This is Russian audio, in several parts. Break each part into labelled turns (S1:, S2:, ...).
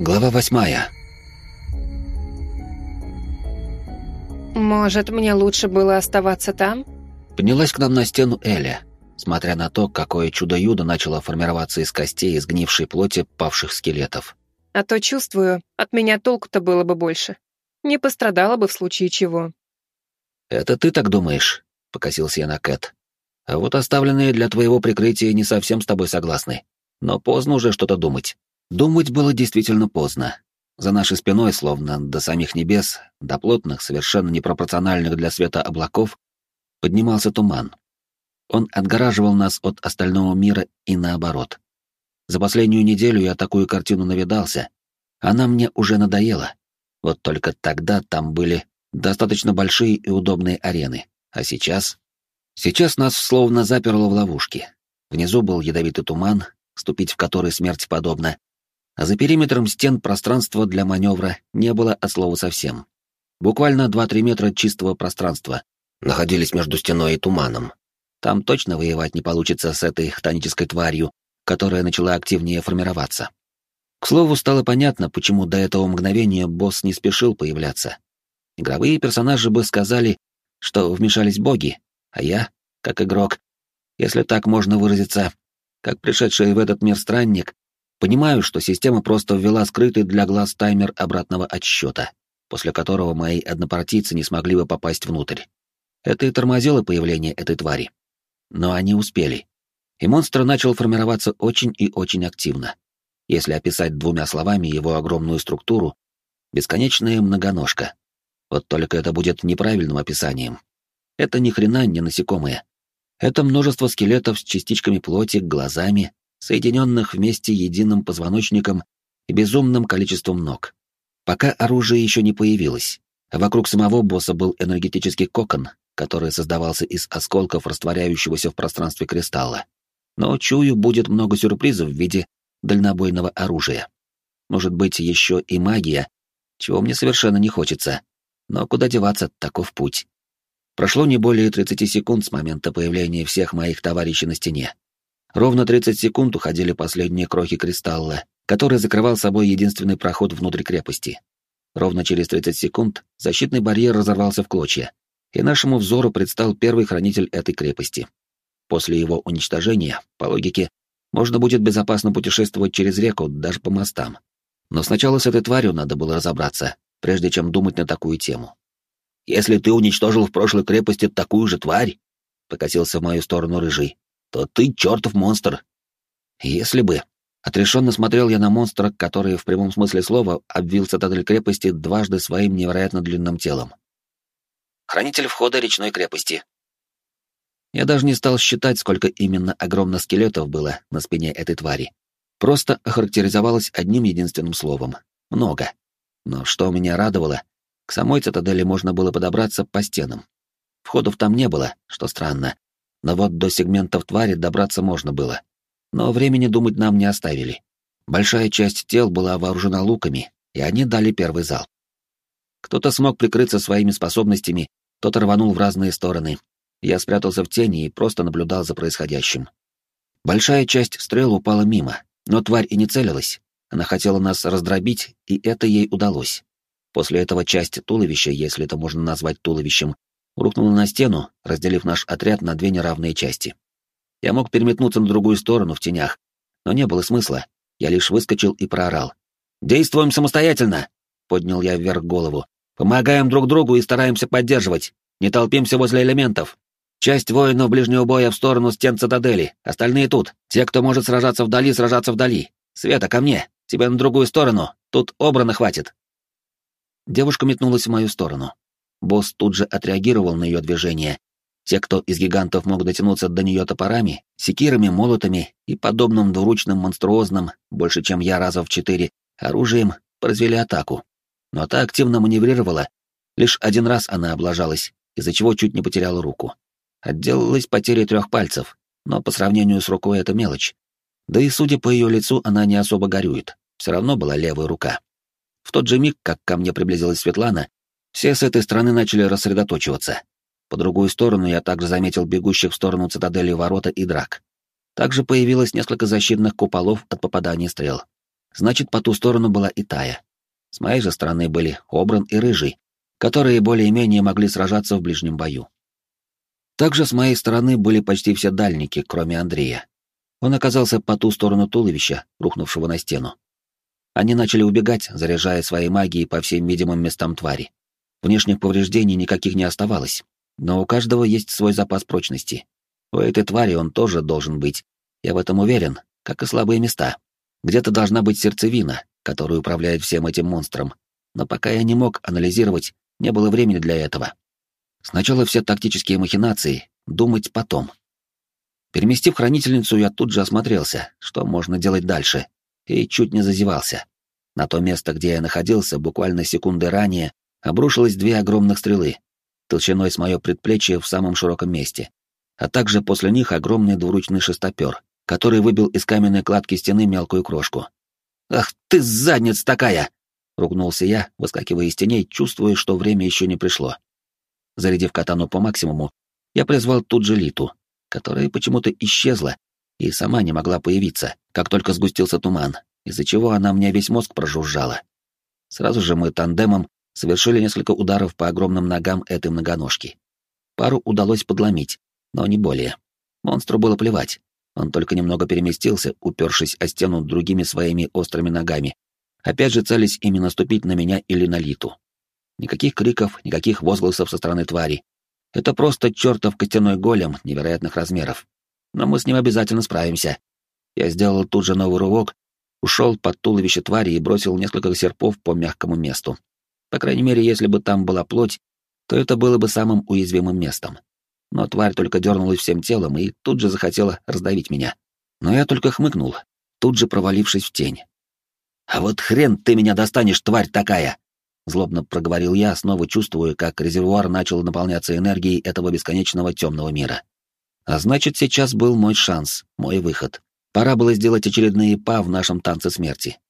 S1: Глава восьмая.
S2: «Может, мне лучше было оставаться там?»
S1: Поднялась к нам на стену Эля, смотря на то, какое чудо-юдо начало формироваться из костей и сгнившей плоти павших скелетов.
S2: «А то чувствую, от меня толку-то было бы больше. Не пострадала бы в случае чего».
S1: «Это ты так думаешь?» — покосился я на Кэт. «А вот оставленные для твоего прикрытия не совсем с тобой согласны. Но поздно уже что-то думать». Думать было действительно поздно. За нашей спиной, словно до самих небес, до плотных, совершенно непропорциональных для света облаков, поднимался туман. Он отгораживал нас от остального мира и наоборот. За последнюю неделю я такую картину навидался. Она мне уже надоела. Вот только тогда там были достаточно большие и удобные арены. А сейчас... Сейчас нас словно заперло в ловушке. Внизу был ядовитый туман, ступить в который смерть подобна, а за периметром стен пространства для маневра не было от слова совсем. Буквально 2-3 метра чистого пространства находились между стеной и туманом. Там точно воевать не получится с этой хтонической тварью, которая начала активнее формироваться. К слову, стало понятно, почему до этого мгновения босс не спешил появляться. Игровые персонажи бы сказали, что вмешались боги, а я, как игрок, если так можно выразиться, как пришедший в этот мир странник, Понимаю, что система просто ввела скрытый для глаз таймер обратного отсчета, после которого мои однопартийцы не смогли бы попасть внутрь. Это и тормозило появление этой твари. Но они успели. И монстр начал формироваться очень и очень активно. Если описать двумя словами его огромную структуру, бесконечная многоножка. Вот только это будет неправильным описанием. Это ни хрена не насекомые. Это множество скелетов с частичками плоти, глазами, соединенных вместе единым позвоночником и безумным количеством ног. Пока оружие еще не появилось, а вокруг самого босса был энергетический кокон, который создавался из осколков растворяющегося в пространстве кристалла. Но, чую, будет много сюрпризов в виде дальнобойного оружия. Может быть, еще и магия, чего мне совершенно не хочется. Но куда деваться, таков путь. Прошло не более 30 секунд с момента появления всех моих товарищей на стене. Ровно 30 секунд уходили последние крохи кристалла, который закрывал собой единственный проход внутрь крепости. Ровно через 30 секунд защитный барьер разорвался в клочья, и нашему взору предстал первый хранитель этой крепости. После его уничтожения, по логике, можно будет безопасно путешествовать через реку, даже по мостам. Но сначала с этой тварью надо было разобраться, прежде чем думать на такую тему. «Если ты уничтожил в прошлой крепости такую же тварь», — покатился в мою сторону рыжий, то ты чертов монстр. Если бы. Отрешенно смотрел я на монстра, который в прямом смысле слова обвил цитадель крепости дважды своим невероятно длинным телом. Хранитель входа речной крепости. Я даже не стал считать, сколько именно огромных скелетов было на спине этой твари. Просто охарактеризовалось одним единственным словом — много. Но что меня радовало, к самой цитадели можно было подобраться по стенам. Входов там не было, что странно, но вот до сегментов твари добраться можно было. Но времени думать нам не оставили. Большая часть тел была вооружена луками, и они дали первый зал. Кто-то смог прикрыться своими способностями, кто-то рванул в разные стороны. Я спрятался в тени и просто наблюдал за происходящим. Большая часть стрел упала мимо, но тварь и не целилась. Она хотела нас раздробить, и это ей удалось. После этого часть туловища, если это можно назвать туловищем, рухнула на стену, разделив наш отряд на две неравные части. Я мог переметнуться на другую сторону в тенях, но не было смысла. Я лишь выскочил и проорал. «Действуем самостоятельно!» — поднял я вверх голову. «Помогаем друг другу и стараемся поддерживать. Не толпимся возле элементов. Часть воинов ближнего боя в сторону стен цитадели, остальные тут. Те, кто может сражаться вдали, сражаться вдали. Света, ко мне! Тебе на другую сторону. Тут обрана хватит!» Девушка метнулась в мою сторону. Босс тут же отреагировал на ее движение. Те, кто из гигантов мог дотянуться до нее топорами, секирами, молотами и подобным двуручным монструозным, больше чем я раза в четыре, оружием, произвели атаку. Но та активно маневрировала. Лишь один раз она облажалась, из-за чего чуть не потеряла руку. Отделалась потерей трех пальцев, но по сравнению с рукой это мелочь. Да и, судя по ее лицу, она не особо горюет. Все равно была левая рука. В тот же миг, как ко мне приблизилась Светлана, все с этой стороны начали рассредоточиваться. По другую сторону я также заметил бегущих в сторону цитадели ворота и драк. Также появилось несколько защитных куполов от попадания стрел. Значит, по ту сторону была и Тая. С моей же стороны были Обран и Рыжий, которые более-менее могли сражаться в ближнем бою. Также с моей стороны были почти все дальники, кроме Андрея. Он оказался по ту сторону туловища, рухнувшего на стену. Они начали убегать, заряжая своей магией по всем видимым местам твари. Внешних повреждений никаких не оставалось, но у каждого есть свой запас прочности. У этой твари он тоже должен быть. Я в этом уверен, как и слабые места. Где-то должна быть сердцевина, которая управляет всем этим монстром. Но пока я не мог анализировать, не было времени для этого. Сначала все тактические махинации, думать потом. Переместив хранительницу, я тут же осмотрелся, что можно делать дальше, и чуть не зазевался. На то место, где я находился, буквально секунды ранее, обрушилось две огромных стрелы, толщиной с мое предплечье в самом широком месте, а также после них огромный двуручный шестопер, который выбил из каменной кладки стены мелкую крошку. «Ах ты задница такая!» — ругнулся я, выскакивая из теней, чувствуя, что время еще не пришло. Зарядив катану по максимуму, я призвал тут же Литу, которая почему-то исчезла и сама не могла появиться, как только сгустился туман, из-за чего она мне весь мозг прожужжала. Сразу же мы тандемом совершили несколько ударов по огромным ногам этой многоножки. Пару удалось подломить, но не более. Монстру было плевать. Он только немного переместился, упершись о стену другими своими острыми ногами. Опять же целясь ими наступить на меня или на Литу. Никаких криков, никаких возгласов со стороны твари. Это просто чертов костяной голем невероятных размеров. Но мы с ним обязательно справимся. Я сделал тут же новый рывок, ушел под туловище твари и бросил несколько серпов по мягкому месту. По крайней мере, если бы там была плоть, то это было бы самым уязвимым местом. Но тварь только дернулась всем телом и тут же захотела раздавить меня. Но я только хмыкнул, тут же провалившись в тень. «А вот хрен ты меня достанешь, тварь такая!» Злобно проговорил я, снова чувствуя, как резервуар начал наполняться энергией этого бесконечного темного мира. А значит, сейчас был мой шанс, мой выход. Пора было сделать очередные па в нашем танце смерти.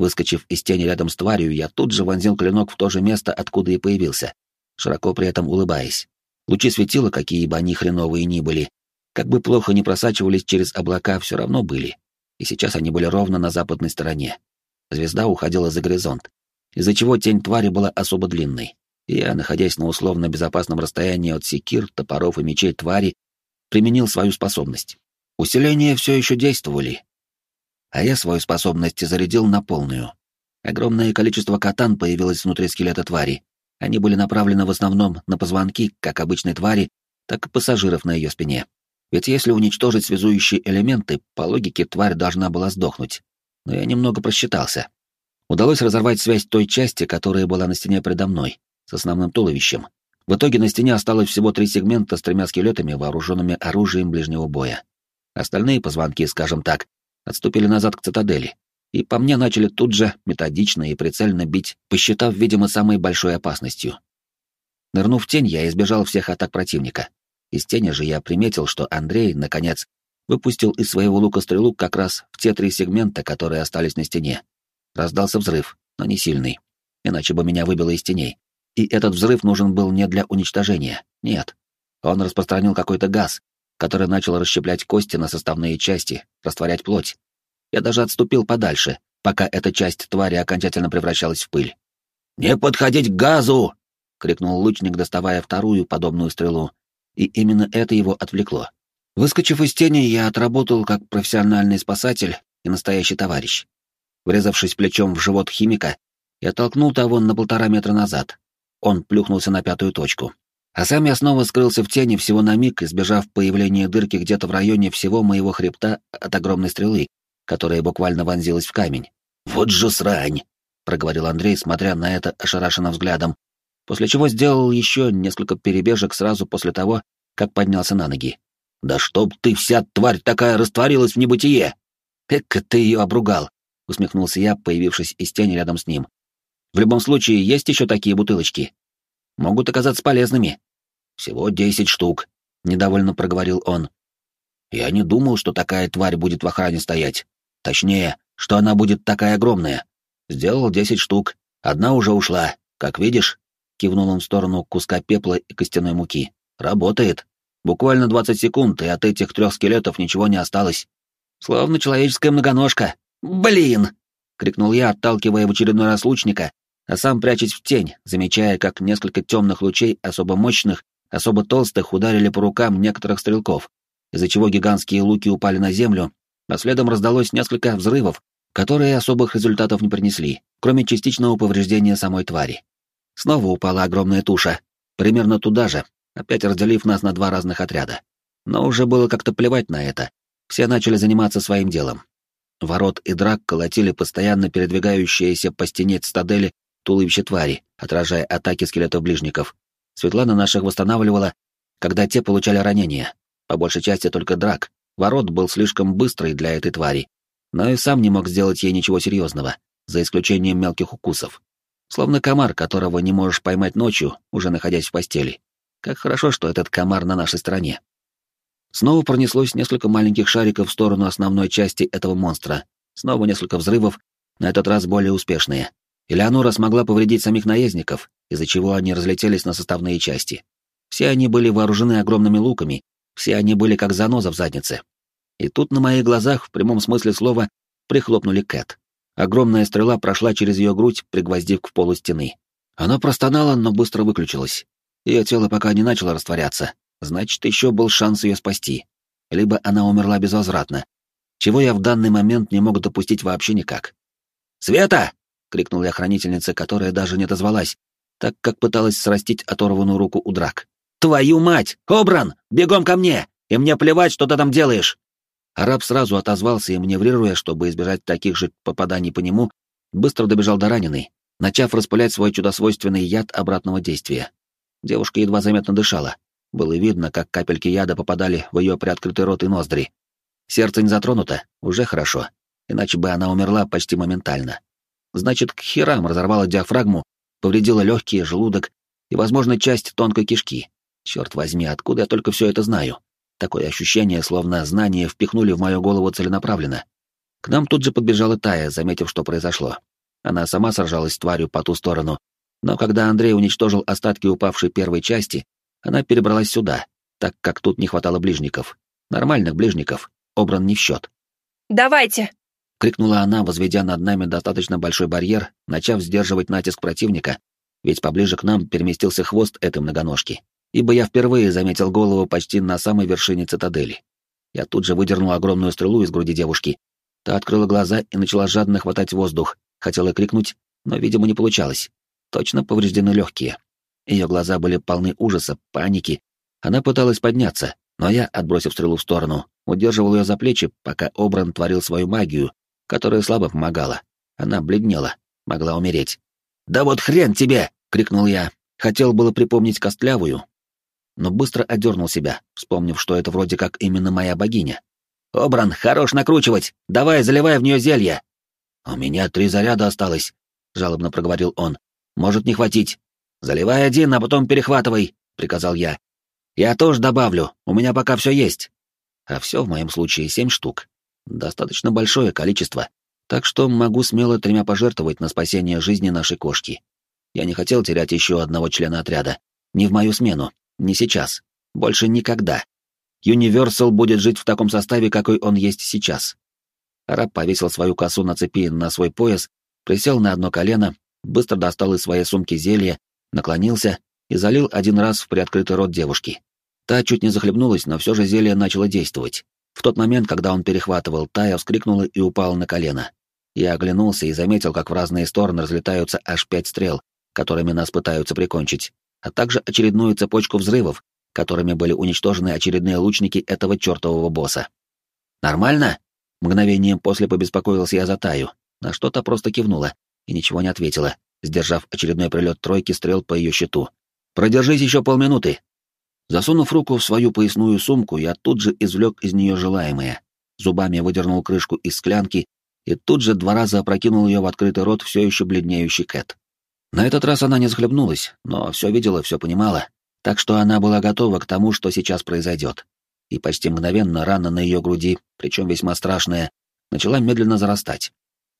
S1: Выскочив из тени рядом с тварью, я тут же вонзил клинок в то же место, откуда и появился, широко при этом улыбаясь. Лучи светила, какие бы они хреновые ни были, как бы плохо не просачивались через облака, все равно были. И сейчас они были ровно на западной стороне. Звезда уходила за горизонт, из-за чего тень твари была особо длинной. И я, находясь на условно безопасном расстоянии от секир, топоров и мечей твари, применил свою способность. Усиления все еще действовали, а я свою способность зарядил на полную. Огромное количество катан появилось внутри скелета твари. Они были направлены в основном на позвонки, как обычной твари, так и пассажиров на ее спине. Ведь если уничтожить связующие элементы, по логике тварь должна была сдохнуть. Но я немного просчитался. Удалось разорвать связь той части, которая была на стене предо мной, с основным туловищем. В итоге на стене осталось всего три сегмента с тремя скелетами, вооруженными оружием ближнего боя. Остальные позвонки, скажем так, отступили назад к цитадели, и по мне начали тут же методично и прицельно бить, посчитав, видимо, самой большой опасностью. Нырнув в тень, я избежал всех атак противника. Из тени же я приметил, что Андрей, наконец, выпустил из своего лука стрелу как раз в те три сегмента, которые остались на стене. Раздался взрыв, но не сильный, иначе бы меня выбило из теней. И этот взрыв нужен был не для уничтожения, нет. Он распространил какой-то газ, который начал расщеплять кости на составные части, растворять плоть. Я даже отступил подальше, пока эта часть твари окончательно превращалась в пыль. «Не подходить к газу!» — крикнул лучник, доставая вторую подобную стрелу. И именно это его отвлекло. Выскочив из тени, я отработал как профессиональный спасатель и настоящий товарищ. Врезавшись плечом в живот химика, я толкнул того на полтора метра назад. Он плюхнулся на пятую точку. А сам я снова скрылся в тени всего на миг, избежав появления дырки где-то в районе всего моего хребта от огромной стрелы, которая буквально вонзилась в камень. «Вот же срань!» — проговорил Андрей, смотря на это ошарашенным взглядом, после чего сделал еще несколько перебежек сразу после того, как поднялся на ноги. «Да чтоб ты вся тварь такая растворилась в небытие!» «Эка ты ее обругал!» — усмехнулся я, появившись из тени рядом с ним. «В любом случае, есть еще такие бутылочки?» могут оказаться полезными. Всего десять штук, недовольно проговорил он. Я не думал, что такая тварь будет в охране стоять. Точнее, что она будет такая огромная. Сделал десять штук, одна уже ушла. Как видишь, кивнул он в сторону куска пепла и костяной муки. Работает. Буквально двадцать секунд, и от этих трех скелетов ничего не осталось. Словно человеческая многоножка. Блин! крикнул я, отталкивая в очередной раз лучника, а сам прячась в тень, замечая, как несколько темных лучей, особо мощных, особо толстых, ударили по рукам некоторых стрелков, из-за чего гигантские луки упали на землю, а следом раздалось несколько взрывов, которые особых результатов не принесли, кроме частичного повреждения самой твари. Снова упала огромная туша, примерно туда же, опять разделив нас на два разных отряда. Но уже было как-то плевать на это. Все начали заниматься своим делом. Ворот и драк колотили постоянно передвигающиеся по стене цитадели туловище твари, отражая атаки скелетов-ближников. Светлана наших восстанавливала, когда те получали ранения. По большей части только драк. Ворот был слишком быстрый для этой твари, но и сам не мог сделать ей ничего серьезного, за исключением мелких укусов. Словно комар, которого не можешь поймать ночью, уже находясь в постели. Как хорошо, что этот комар на нашей стороне. Снова пронеслось несколько маленьких шариков в сторону основной части этого монстра. Снова несколько взрывов, на этот раз более успешные. Элеонора смогла повредить самих наездников, из-за чего они разлетелись на составные части. Все они были вооружены огромными луками, все они были как заноза в заднице. И тут на моих глазах, в прямом смысле слова, прихлопнули Кэт. Огромная стрела прошла через ее грудь, пригвоздив к полу стены. Она простонала, но быстро выключилась. Ее тело пока не начало растворяться, значит, еще был шанс ее спасти. Либо она умерла безвозвратно, чего я в данный момент не мог допустить вообще никак. «Света!» — крикнул я хранительнице, которая даже не отозвалась, так как пыталась срастить оторванную руку у драк. «Твою мать! Обран! Бегом ко мне! И мне плевать, что ты там делаешь!» Араб сразу отозвался и, маневрируя, чтобы избежать таких же попаданий по нему, быстро добежал до раненой, начав распылять свой чудосвойственный яд обратного действия. Девушка едва заметно дышала. Было видно, как капельки яда попадали в ее приоткрытый рот и ноздри. Сердце не затронуто, уже хорошо, иначе бы она умерла почти моментально. Значит, к херам разорвала диафрагму, повредила легкие, желудок и, возможно, часть тонкой кишки. Черт возьми, откуда я только все это знаю? Такое ощущение, словно знания впихнули в мою голову целенаправленно. К нам тут же подбежала Тая, заметив, что произошло. Она сама сражалась с тварью по ту сторону, но когда Андрей уничтожил остатки упавшей первой части, она перебралась сюда, так как тут не хватало ближников. Нормальных ближников, обран не в счет.
S2: «Давайте!»
S1: — крикнула она, возведя над нами достаточно большой барьер, начав сдерживать натиск противника, ведь поближе к нам переместился хвост этой многоножки ибо я впервые заметил голову почти на самой вершине цитадели. Я тут же выдернул огромную стрелу из груди девушки. Та открыла глаза и начала жадно хватать воздух, хотела крикнуть, но, видимо, не получалось. Точно повреждены легкие. Ее глаза были полны ужаса, паники. Она пыталась подняться, но я, отбросив стрелу в сторону, удерживал ее за плечи, пока Обран творил свою магию, которая слабо помогала. Она бледнела, могла умереть. «Да вот хрен тебе!» — крикнул я. Хотел было припомнить Костлявую, но быстро одернул себя, вспомнив, что это вроде как именно моя богиня. «Обран, хорош накручивать! Давай, заливай в нее зелье!» «У меня три заряда осталось», — жалобно проговорил он. «Может не хватить. Заливай один, а потом перехватывай», — приказал я. «Я тоже добавлю, у меня пока все есть». А все в моем случае семь штук. Достаточно большое количество, так что могу смело тремя пожертвовать на спасение жизни нашей кошки. Я не хотел терять еще одного члена отряда. Не в мою смену. Не сейчас. Больше никогда. Юниверсал будет жить в таком составе, какой он есть сейчас. Араб повесил свою косу на цепи на свой пояс, присел на одно колено, быстро достал из своей сумки зелье, наклонился и залил один раз в приоткрытый рот девушки. Та чуть не захлебнулась, но все же зелье начало действовать. В тот момент, когда он перехватывал, Тая вскрикнула и упала на колено. Я оглянулся и заметил, как в разные стороны разлетаются аж пять стрел, которыми нас пытаются прикончить а также очередную цепочку взрывов, которыми были уничтожены очередные лучники этого чертового босса. «Нормально?» Мгновением после побеспокоился я за Таю, на что-то просто кивнула и ничего не ответила, сдержав очередной прилет тройки стрел по ее щиту. «Продержись еще полминуты!» Засунув руку в свою поясную сумку, я тут же извлек из нее желаемое. Зубами выдернул крышку из склянки и тут же два раза опрокинул ее в открытый рот все еще бледнеющий Кэт. На этот раз она не захлебнулась, но все видела, все понимала, так что она была готова к тому, что сейчас произойдет. И почти мгновенно рана на ее груди, причем весьма страшная, начала медленно зарастать.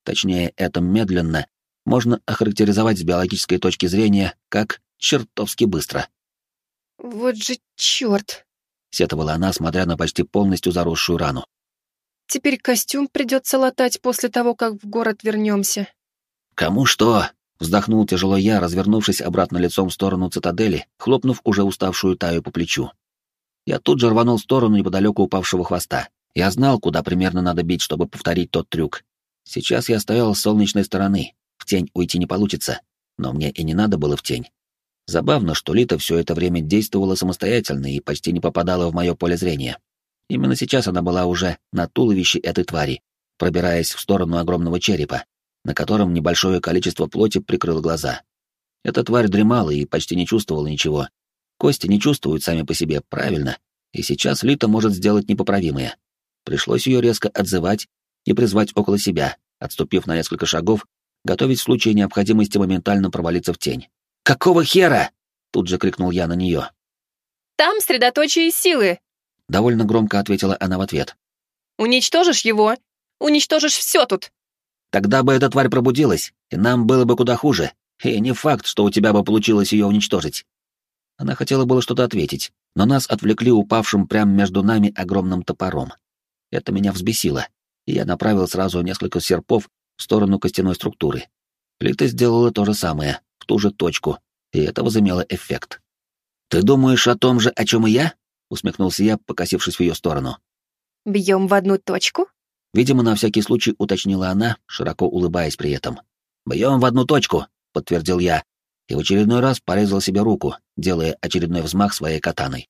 S1: Точнее, это медленно можно охарактеризовать с биологической точки зрения как чертовски быстро.
S2: «Вот же черт!»
S1: — сетовала она, смотря на почти полностью заросшую рану.
S2: Теперь костюм придется латать после того, как в город вернемся.
S1: «Кому что?» — вздохнул тяжело я, развернувшись обратно лицом в сторону цитадели, хлопнув уже уставшую Таю по плечу. Я тут же рванул в сторону неподалеку упавшего хвоста. Я знал, куда примерно надо бить, чтобы повторить тот трюк. Сейчас я стоял с солнечной стороны, в тень уйти не получится, но мне и не надо было в тень. Забавно, что Лита все это время действовала самостоятельно и почти не попадала в мое поле зрения. Именно сейчас она была уже на туловище этой твари, пробираясь в сторону огромного черепа, на котором небольшое количество плоти прикрыло глаза. Эта тварь дремала и почти не чувствовала ничего. Кости не чувствуют сами по себе, правильно, и сейчас Лита может сделать непоправимое. Пришлось ее резко отзывать и призвать около себя, отступив на несколько шагов, готовить в случае необходимости моментально провалиться в тень. «Какого хера?» — тут же крикнул я на нее.
S2: «Там средоточие силы!»
S1: — довольно громко ответила она в ответ.
S2: «Уничтожишь его? Уничтожишь все тут!»
S1: «Тогда бы эта тварь пробудилась, и нам было бы куда хуже, и не факт, что у тебя бы получилось ее уничтожить». Она хотела было что-то ответить, но нас отвлекли упавшим прямо между нами огромным топором. Это меня взбесило, и я направил сразу несколько серпов в сторону костяной структуры. Плита сделала то же самое, в ту же точку, и это возымело эффект. «Ты думаешь о том же, о чем и я?» — усмехнулся я, покосившись в ее сторону.
S2: «Бьем в одну точку?»
S1: Видимо, на всякий случай уточнила она, широко улыбаясь при этом. «Бьем в одну точку», — подтвердил я, и в очередной раз порезал себе руку, делая очередной взмах своей катаной.